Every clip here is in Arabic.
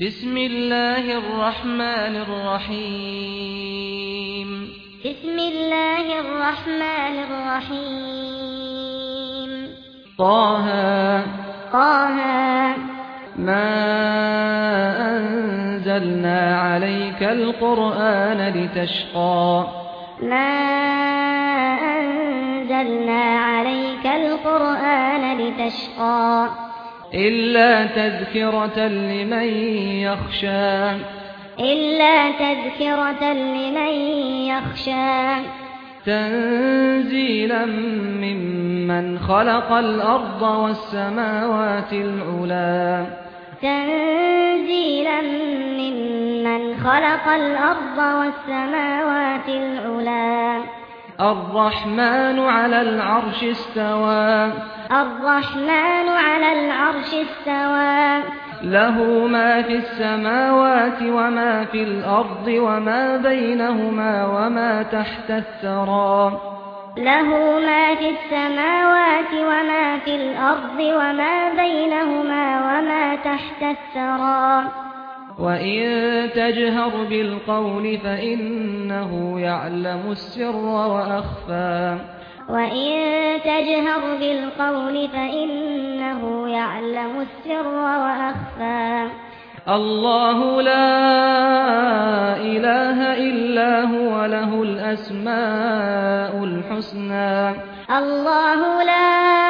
بسم الله الرحمن الرحيم بسم الله الرحمن الرحيم طه طه ما أنزلنا عليك القرآن لتشقى ما أنزلنا عليك القرآن لتشقى إلا تذكرة لمن يخشى. إلا تذكرة لمن يخشى. تنزيلا ممن خلق الأرض والسماوات العلا تنزيلا ممن خلق الأرض والسماوات العلا الرحمن على العرش استوى. الرحمن على العرش استوى. له ما في السماوات وما في الأرض وما بينهما وما تحت الثرى. له ما في السماوات وما في الأرض وما بينهما وما تحت الثرى. وَإِن تَجْهَرْ بِالْقَوْلِ فَإِنَّهُ يَعْلَمُ السِّرَّ وَأَخْفَى وَإِن تَجْهَرْ بِالْقَوْلِ فَإِنَّهُ يَعْلَمُ السِّرَّ وَأَخْفَى الله لا إله إلا هو له الأسماء الحسنى الله لا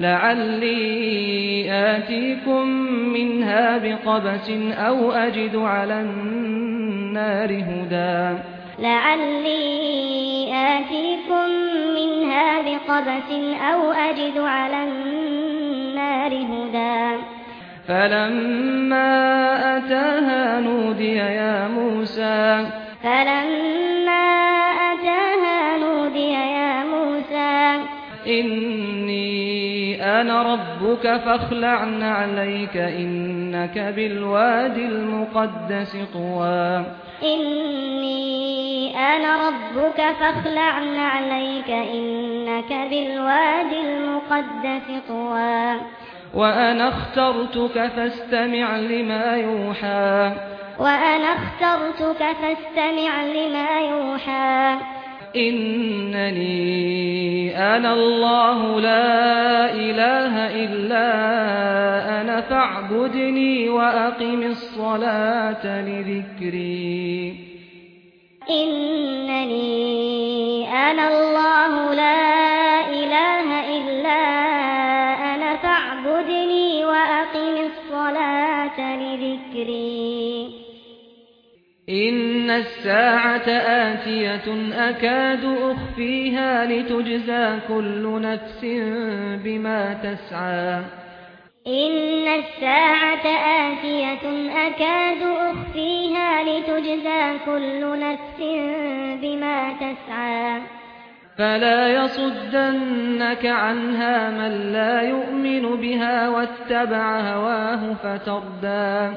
لعلي آتيكم منها بقبس أو أجد على النار هدى لعلي آتيكم منها بقبس أو أجد على النار هدى فلما أتاها نودي يا موسى فلما أتاها نودي يا موسى أنا ربك فاخلعن عليك إنك بالواد المقدس طوى. إني أنا ربك فاخلعن عليك إنك بالواد المقدس طوى. وأنا اخترتك فاستمع لما يوحى. وأنا اخترتك فاستمع لما يوحى. إنني أنا الله لا إله إلا أنا فاعبدني وأقم الصلاة لذكري. إنني أنا الله لا إله إلا أنا فاعبدني وأقم الصلاة لذكري. إن إن الساعة آتية أكاد أخفيها لتجزى كل نفس بما تسعى. إن الساعة آتية أكاد أخفيها لتجزى كل نفس بما تسعى. فلا يصدنك عنها من لا يؤمن بها واتبع هواه فتردى.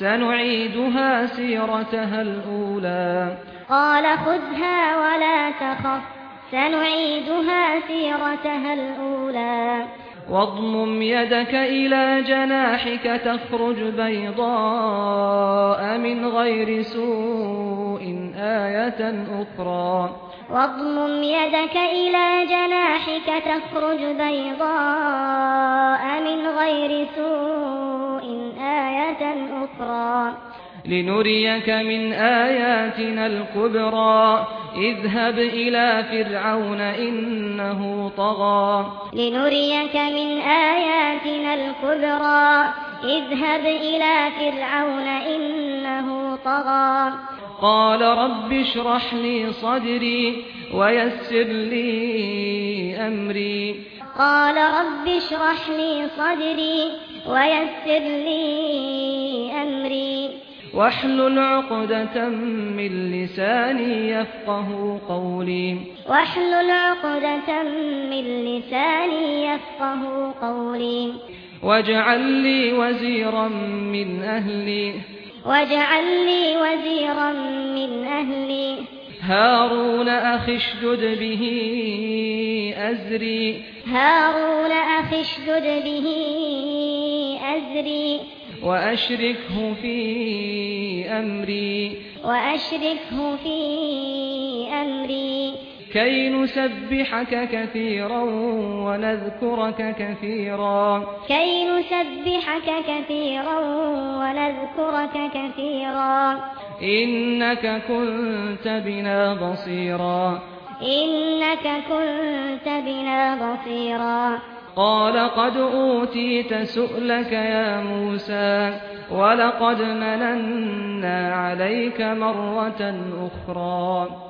سنعيدها سيرتها الأولى. قال خذها ولا تخف سنعيدها سيرتها الأولى. واضمم يدك إلى جناحك تخرج بيضاء من غير سوء آية أخرى. واضمم يدك إلى جناحك تخرج بيضاء من غير سوء آية أخرى. لنريك من آياتنا الكبرى. اذهب إلى فرعون إنه طغى. لنريك من آياتنا الكبرى. اذهب إلى فرعون إنه طغى. قال رب اشرح لي صدري ويسر لي أمري. قال رب اشرح لي صدري ويسر لي أمري. واحلل عقدة من لساني يفقهوا قولي. واحلل عقدة من لساني يفقهوا قولي. واجعل لي وزيرا من أهلي. واجعل لي وزيرا من أهلي. هارون أخي اشدد به أزري. هارون أخي اشدد به أزري. وأشركه في أمري. وأشركه في أمري. كي نسبحك كثيرا ونذكرك كثيرا كي نسبحك كثيرا ونذكرك كثيرا انك كنت بنا بصيرا انك كنت بنا بصيرا قال قد اوتيت سؤلك يا موسى ولقد مننا عليك مره أخرى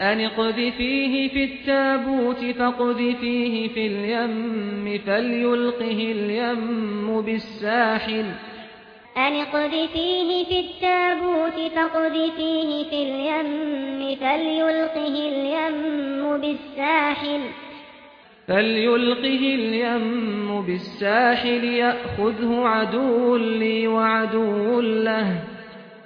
أن اقذفيه في التابوت فاقذفيه في اليم فليلقه اليم بالساحل أن اقذفيه في التابوت فاقذفيه في اليم فليلقه اليم بالساحل فليلقه اليم بالساحل يأخذه عدو لي وعدو له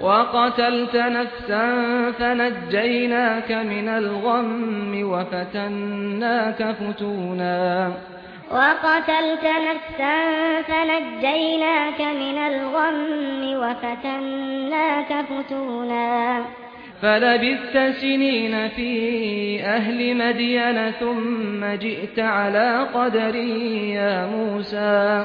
وقتلت نفسا فنجيناك من الغم وفتناك فتونا. وقتلت نفسا فنجيناك من الغم وفتناك فتونا. فلبثت سنين في أهل مدين ثم جئت على قدري يا موسى.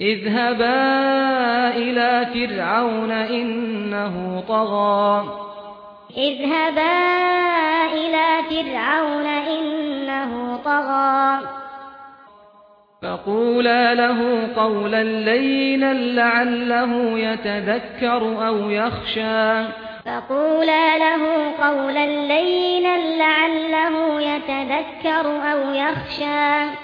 اذهبا إلى فرعون إنه طغى. اذهبا إلى فرعون إنه طغى. فقولا له قولا لينا لعله يتذكر أو يخشى. فقولا له قولا لينا لعله يتذكر أو يخشى.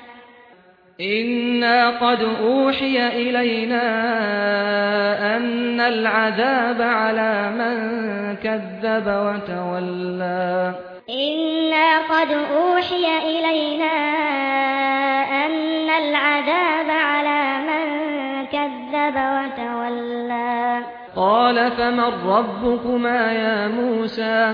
إنا قد أوحي إلينا أن العذاب على من كذب وتولى. إنا قد أوحي إلينا أن العذاب على من كذب وتولى. قال فمن ربكما يا موسى؟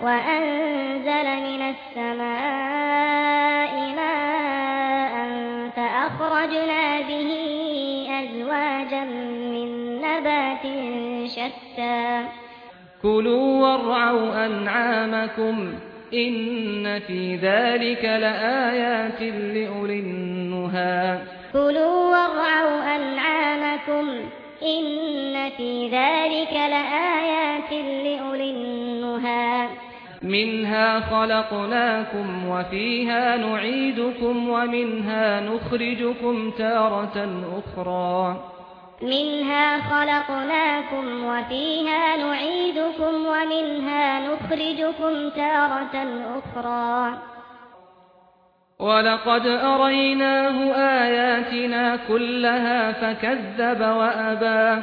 وأنزل من السماء ماء فأخرجنا به أزواجا من نبات شتى كلوا وارعوا أنعامكم إن في ذلك لآيات لأولي النهى كلوا وارعوا أنعامكم إن في ذلك لآيات لأولي منها خلقناكم وفيها نعيدكم ومنها نخرجكم تارة أخرى. منها خلقناكم وفيها نعيدكم ومنها نخرجكم تارة أخرى. ولقد أريناه آياتنا كلها فكذب وأبى.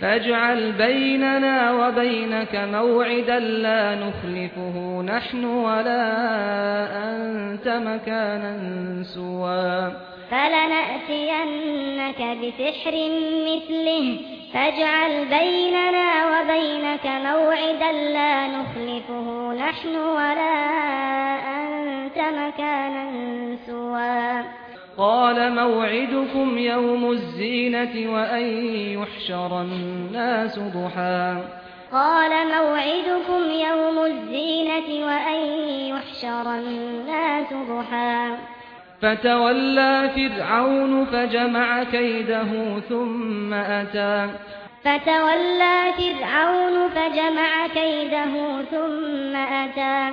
فاجعل بيننا وبينك موعدا لا نخلفه نحن ولا أنت مكانا سوا فلنأتينك بسحر مثله. فاجعل بيننا وبينك موعدا لا نخلفه نحن ولا أنت مكانا سوا قال موعدكم يوم الزينة وأن يحشر الناس ضحا قال موعدكم يوم الزينة وأن يحشر الناس ضحا فتولى فرعون فجمع كيده ثم أتى. فتولى فرعون فجمع كيده ثم أتى.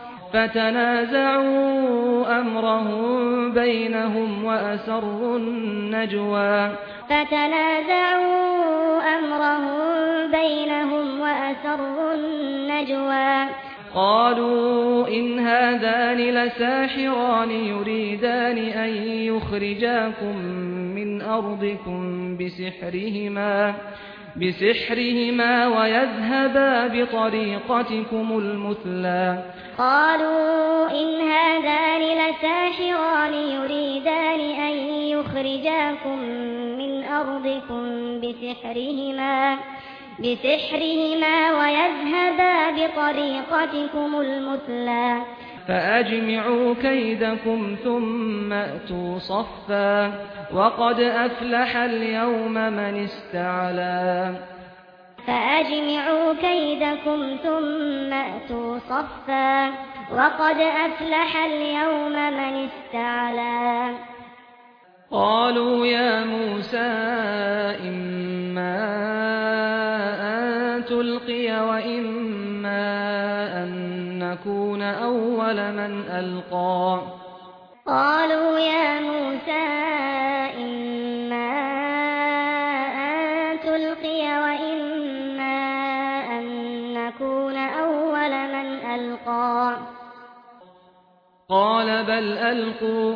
فتنازعوا أمرهم بينهم وأسروا النجوى. فتنازعوا أمرهم بينهم وأسروا النجوى. قالوا إن هذان لساحران يريدان أن يخرجاكم من أرضكم بسحرهما. بسحرهما ويذهبا بطريقتكم المثلى. قالوا إن هذان لساحران يريدان أن يخرجاكم من أرضكم بسحرهما بسحرهما ويذهبا بطريقتكم المثلى. فأجمعوا كيدكم ثم أتوا صفا وقد أفلح اليوم من استعلا فأجمعوا كيدكم ثم أتوا صفا وقد أفلح اليوم من استعلا قالوا يا موسى إما تلقي وإما أن نكون أول من ألقى. قالوا يا موسى إما أن تلقي وإما أن نكون أول من ألقى. قال بل ألقوا.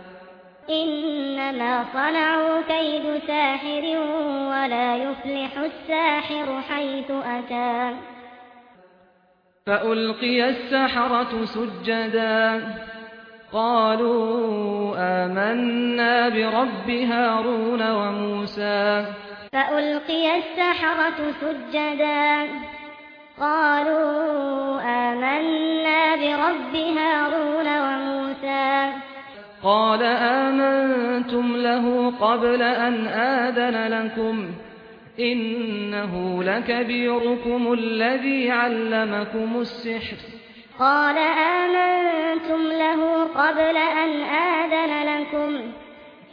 إنما صنعوا كيد ساحر ولا يفلح الساحر حيث أتى. فألقي السحرة سجدا. قالوا آمنا برب هارون وموسى. فألقي السحرة سجدا. قالوا آمنا برب هارون وموسى. قال آمنتم له قبل أن آذن لكم إنه لكبيركم الذي علمكم السحر. قال آمنتم له قبل أن آذن لكم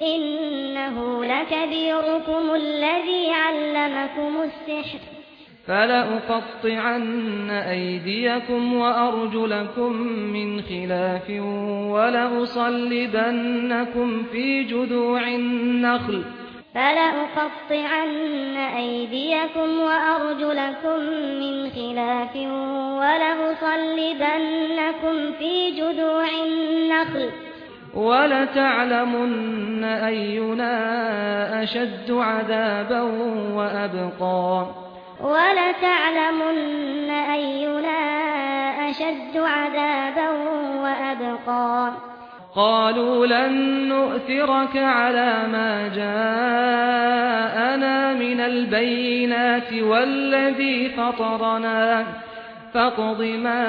إنه لكبيركم الذي علمكم السحر. فلأقطعن أيديكم وأرجلكم من خلاف ولأصلبنكم في جذوع النخل فلأقطعن أيديكم وأرجلكم من خلاف ولأصلبنكم في جذوع النخل ولتعلمن أينا أشد عذابا وأبقى وَلَتَعْلَمُنَّ أَيُّنَا أَشَدُّ عَذَابًا وَأَبْقَى. قَالُوا لَن نُؤْثِرَكَ عَلَى مَا جَاءَنَا مِنَ الْبَيِّنَاتِ وَالَّذِي فَطَرَنَا. فَاقْضِ مَا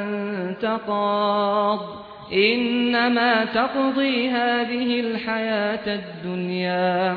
أَنْتَ قَاضٍ. إِنَّمَا تَقْضِي هَذِهِ الْحَيَاةَ الدُّنْيَا.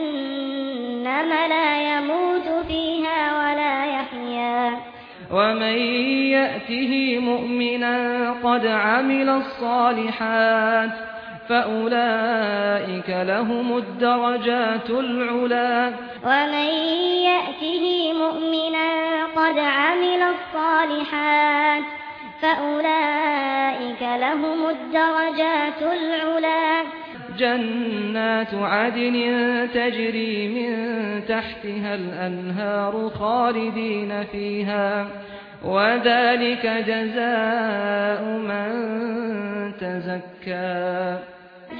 جهنم لا يموت فيها ولا يحيا. ومن يأته مؤمنا قد عمل الصالحات فأولئك لهم الدرجات العلا ومن يأته مؤمنا قد عمل الصالحات فأولئك لهم الدرجات العلا جنات عدن تجري من تحتها الأنهار خالدين فيها وذلك جزاء من تزكى.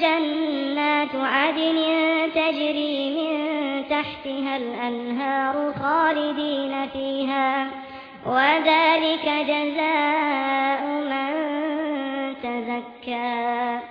جنات عدن تجري من تحتها الأنهار خالدين فيها وذلك جزاء من تزكى.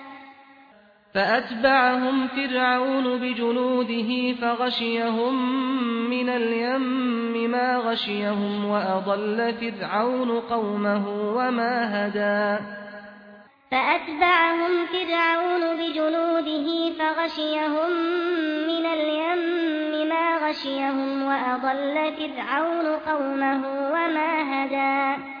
فأتبعهم فرعون بجنوده فغشيهم من اليم ما غشيهم وأضل فرعون قومه وما هدى. فأتبعهم فرعون بجنوده فغشيهم من اليم ما غشيهم وأضل فرعون قومه وما هدى.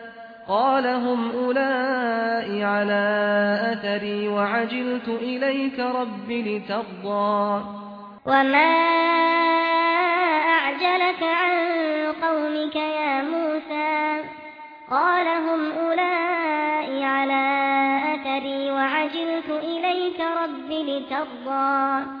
قال هم أولئي على أثري وعجلت إليك رب لترضى. وما أعجلك عن قومك يا موسى؟ قال هم أولئي على أثري وعجلت إليك رب لترضى.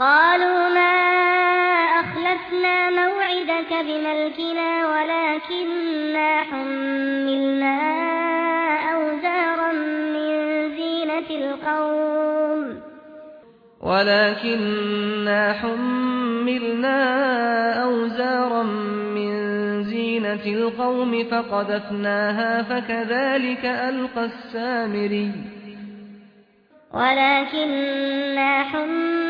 قالوا ما أخلفنا موعدك بملكنا ولكننا حملنا أوزارا من زينة القوم. ولكننا حملنا أوزارا من زينة القوم فقدتناها فكذلك ألقى السامري. ولكننا حملنا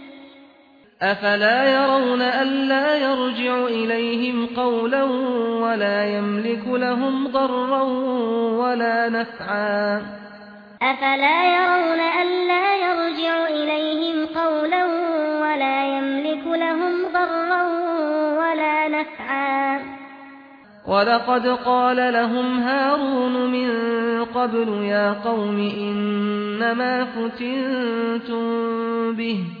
أفلا يرون ألا يرجع إليهم قولا ولا يملك لهم ضرا ولا نفعا أفلا يرون ألا يرجع إليهم قولا ولا يملك لهم ضرا ولا نفعا ولقد قال لهم هارون من قبل يا قوم إنما فتنتم به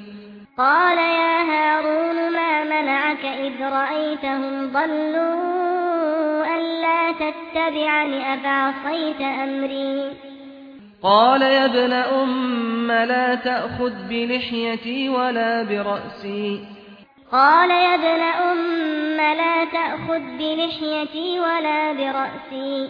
قال يا هارون ما منعك إذ رأيتهم ضلوا ألا تتبعني أفعصيت أمري؟ قال يا ابن أم لا تأخذ بلحيتي ولا برأسي. قال يا ابن أم لا تأخذ بلحيتي ولا برأسي.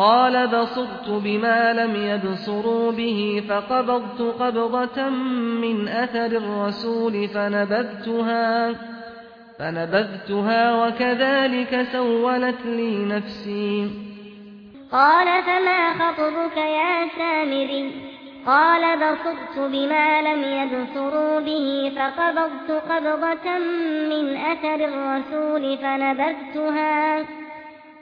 قال بصرت بما لم يبصروا به فقبضت قبضة من أثر الرسول فنبذتها فنبذتها وكذلك سولت لي نفسي. قال فما خطبك يا سامري؟ قال بصرت بما لم يبصروا به فقبضت قبضة من أثر الرسول فنبذتها. فنبذتها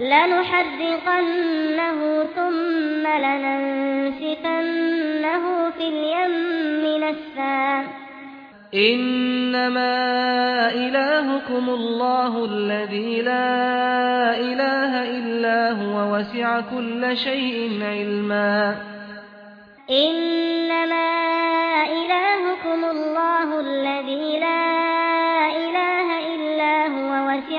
لنحرقنه ثم لننسفنه في اليم نسفا إنما إلهكم الله الذي لا إله إلا هو وسع كل شيء علما. إنما إلهكم الله الذي لا إله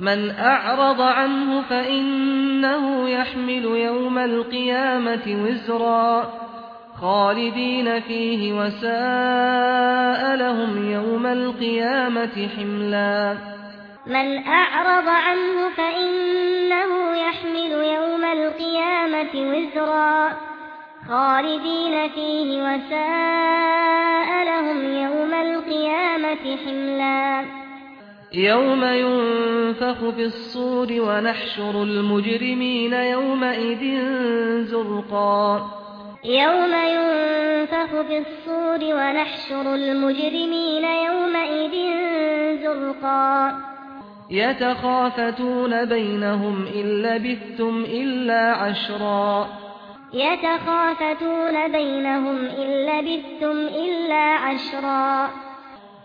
من أعرض عنه فإنه يحمل يوم القيامة وزرا. خالدين فيه وساء لهم يوم القيامة حملا. من أعرض عنه فإنه يحمل يوم القيامة وزرا. خالدين فيه وساء لهم يوم القيامة حملا. يوم ينفخ في الصور ونحشر المجرمين يومئذ زرقا. يوم ينفخ في الصور ونحشر المجرمين يومئذ زرقا. يتخافتون بينهم إن لبثتم إلا عشرا. يتخافتون بينهم إن لبثتم إلا عشرا.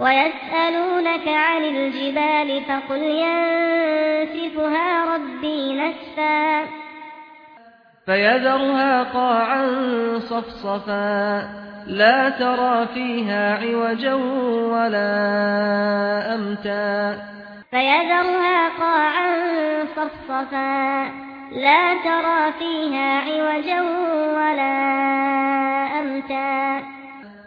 ويسألونك عن الجبال فقل ينسفها ربي نسفا فيذرها قاعا صفصفا لا ترى فيها عوجا ولا أمتا فيذرها قاعا صفصفا لا ترى فيها عوجا ولا أمتا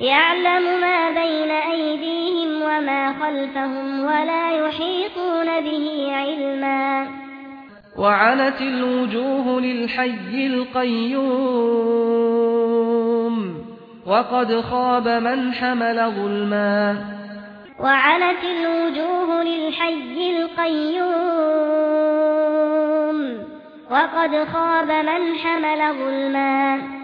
يعلم ما بين أيديهم وما خلفهم ولا يحيطون به علما. وعنت الوجوه للحي القيوم وقد خاب من حمل ظلما. وعنت الوجوه للحي القيوم وقد خاب من حمل ظلما.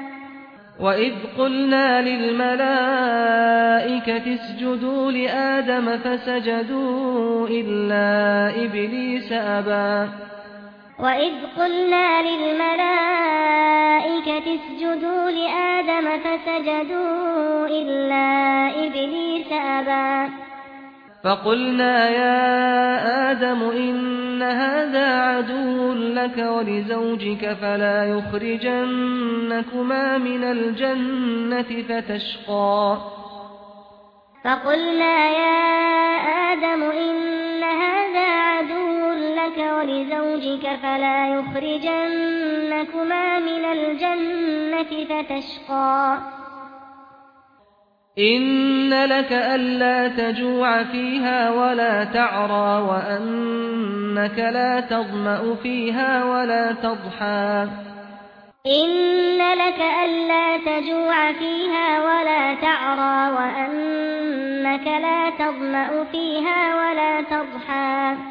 وَإِذْ قُلْنَا لِلْمَلَائِكَةِ اسْجُدُوا لِآدَمَ فَسَجَدُوا إِلَّا إِبْلِيسَ أَبَى وَإِذْ قُلْنَا لِلْمَلَائِكَةِ اسْجُدُوا لِآدَمَ فَسَجَدُوا إِلَّا إِبْلِيسَ أَبَى فَقُلْنَا يَا آدَمُ إِنَّ أن هذا عدو لك ولزوجك فلا يخرجنكما من الجنة فتشقى. فقلنا يا آدم إن هذا عدو لك ولزوجك فلا يخرجنكما من الجنة فتشقى. إن لك ألا تجوع فيها ولا تعرى وأنك لا تضمأ فيها ولا تضحى. إن لك ألا تجوع فيها ولا تعرى وأنك لا تضمأ فيها ولا تضحى.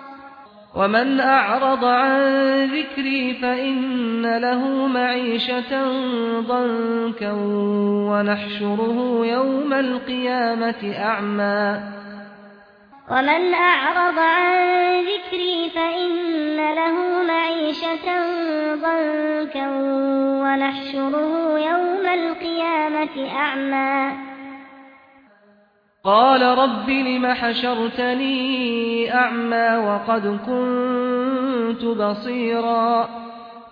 ومن أعرض عن ذكري فإن له معيشة ضنكا ونحشره يوم القيامة أعمى ومن أعرض عن ذكري فإن له معيشة ضنكا ونحشره يوم القيامة أعمى قال رب لم حشرتني أعمى وقد كنت بصيرا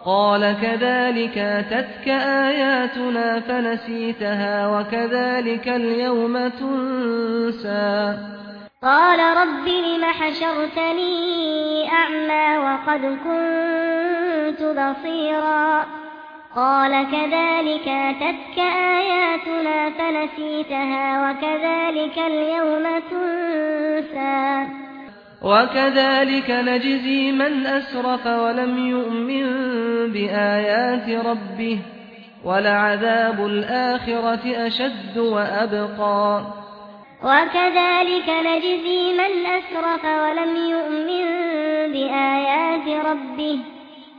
قال كذلك أتتك آياتنا فنسيتها وكذلك اليوم تنسى قال رب لم حشرتني أعمى وقد كنت بصيرا قال كذلك تتك آياتنا فنسيتها وكذلك اليوم تنسى. وكذلك نجزي من أسرف ولم يؤمن بآيات ربه ولعذاب الآخرة أشد وأبقى. وكذلك نجزي من أسرف ولم يؤمن بآيات ربه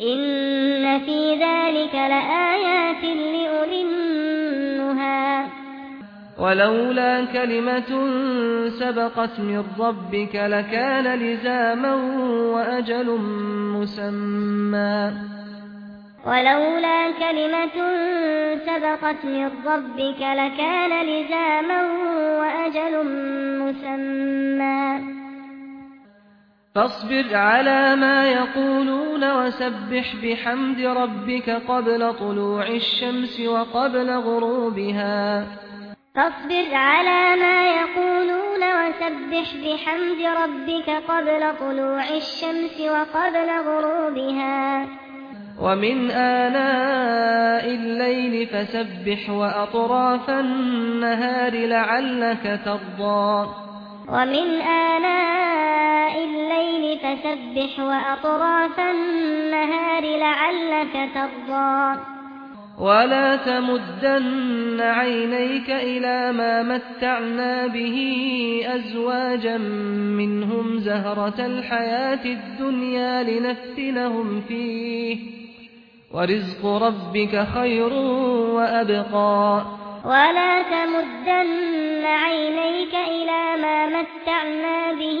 ان في ذلك لآيات لأولنها ولولا كلمة سبقت من ربك لكان لزاما وأجل مسمى. ولولا كلمة سبقت من ربك لكان لزاما وأجل مسمى. فاصبر على ما يقولون وسبح بحمد ربك قبل طلوع الشمس وقبل غروبها. فاصبر على ما يقولون وسبح بحمد ربك قبل طلوع الشمس وقبل غروبها. ومن آلاء الليل فسبح وأطراف النهار لعلك ترضى. ومن آلاء فسبح وأطراف النهار لعلك ترضى. ولا تمدن عينيك إلى ما متعنا به أزواجا منهم زهرة الحياة الدنيا لنفتنهم فيه. ورزق ربك خير وأبقى. ولا تمدن عينيك إلى ما متعنا به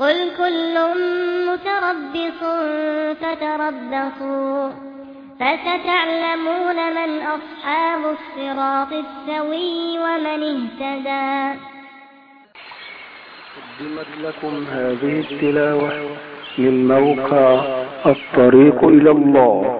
قل كل متربص فتربصوا فستعلمون من أصحاب الصراط السوي ومن اهتدى قدمت لكم هذه التلاوة من موقع الطريق إلى الله.